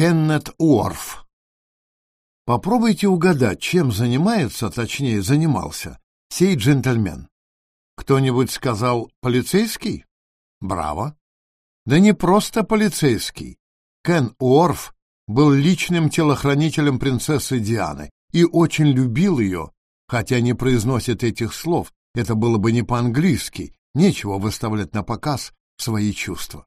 Кеннет Уорф. Попробуйте угадать, чем занимается, точнее, занимался сей джентльмен. Кто-нибудь сказал «полицейский»? Браво! Да не просто полицейский. Кен Уорф был личным телохранителем принцессы Дианы и очень любил ее, хотя не произносит этих слов, это было бы не по-английски, нечего выставлять на показ свои чувства.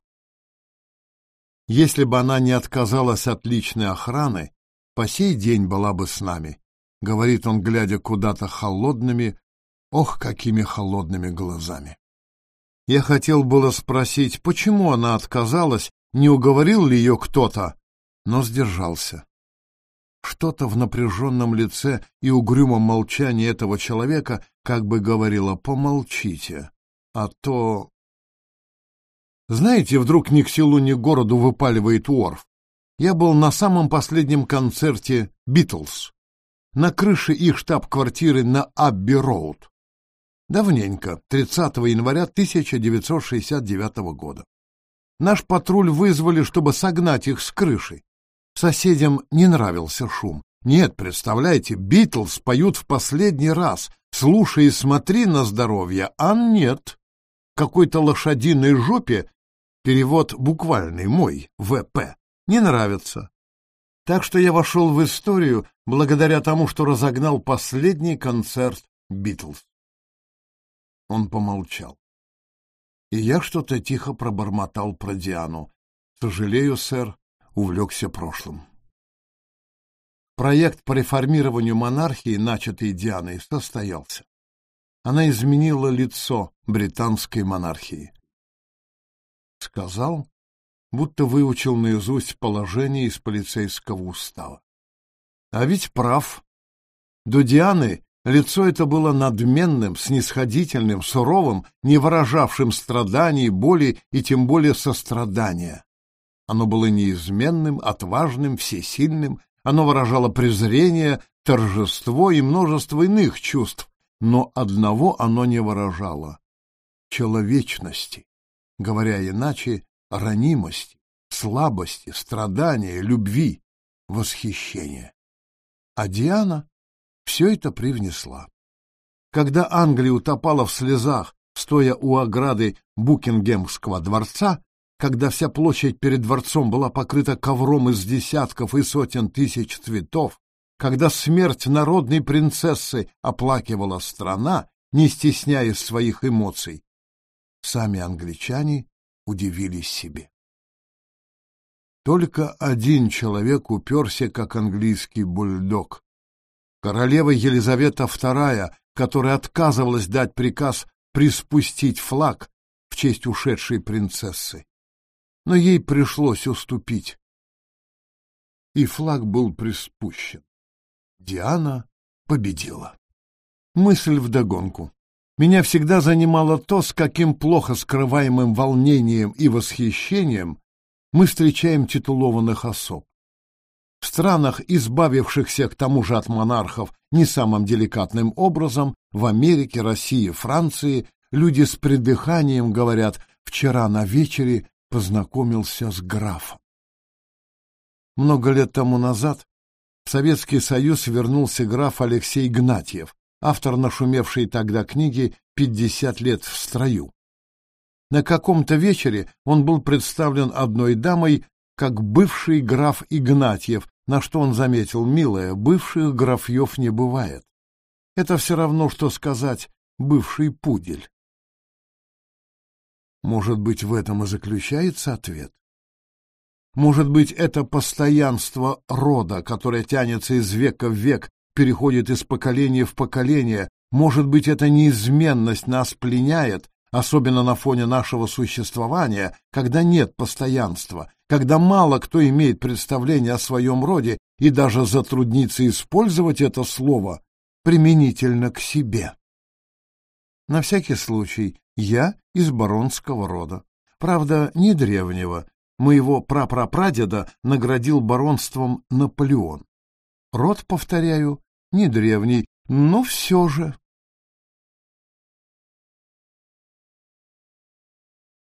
Если бы она не отказалась от личной охраны, по сей день была бы с нами, — говорит он, глядя куда-то холодными, ох, какими холодными глазами. Я хотел было спросить, почему она отказалась, не уговорил ли ее кто-то, но сдержался. Что-то в напряженном лице и угрюмом молчании этого человека как бы говорило «помолчите», а то знаете, вдруг ни к селу, ни к городу выпаливает Уорф. Я был на самом последнем концерте «Битлз», на крыше их штаб-квартиры на Абби-Роуд. Давненько, 30 января 1969 года. Наш патруль вызвали, чтобы согнать их с крыши. Соседям не нравился шум. Нет, представляете, Битлз поют в последний раз. Слушай и смотри на здоровье, а нет. Какой-то лошадиной жопе Перевод буквальный, мой, ВП, не нравится. Так что я вошел в историю благодаря тому, что разогнал последний концерт Битлз. Он помолчал. И я что-то тихо пробормотал про Диану. Сожалею, сэр, увлекся прошлым. Проект по реформированию монархии, начатый Дианой, состоялся. Она изменила лицо британской монархии сказал, будто выучил наизусть положение из полицейского устава. А ведь прав. До Дианы лицо это было надменным, снисходительным, суровым, не выражавшим страданий, боли и тем более сострадания. Оно было неизменным, отважным, всесильным, оно выражало презрение, торжество и множество иных чувств, но одного оно не выражало — человечности говоря иначе, ранимости, слабости, страдания, любви, восхищения. А Диана все это привнесла. Когда Англия утопала в слезах, стоя у ограды Букингемского дворца, когда вся площадь перед дворцом была покрыта ковром из десятков и сотен тысяч цветов, когда смерть народной принцессы оплакивала страна, не стесняясь своих эмоций, Сами англичане удивились себе. Только один человек уперся, как английский бульдог. Королева Елизавета II, которая отказывалась дать приказ приспустить флаг в честь ушедшей принцессы. Но ей пришлось уступить. И флаг был приспущен. Диана победила. Мысль вдогонку. Меня всегда занимало то, с каким плохо скрываемым волнением и восхищением мы встречаем титулованных особ. В странах, избавившихся к тому же от монархов не самым деликатным образом, в Америке, России, Франции, люди с придыханием говорят «вчера на вечере познакомился с графом». Много лет тому назад в Советский Союз вернулся граф Алексей Гнатьев, автор нашумевшей тогда книги «Пятьдесят лет в строю». На каком-то вечере он был представлен одной дамой как бывший граф Игнатьев, на что он заметил, милая, бывших графьев не бывает. Это все равно, что сказать «бывший пудель». Может быть, в этом и заключается ответ? Может быть, это постоянство рода, которое тянется из века в век переходит из поколения в поколение. Может быть, эта неизменность нас пленяет, особенно на фоне нашего существования, когда нет постоянства, когда мало кто имеет представление о своем роде и даже затруднится использовать это слово применительно к себе. На всякий случай, я из баронского рода. Правда, не древнего. Моего прапрапрадеда наградил баронством Наполеон. Род, повторяю, не древний, но все же.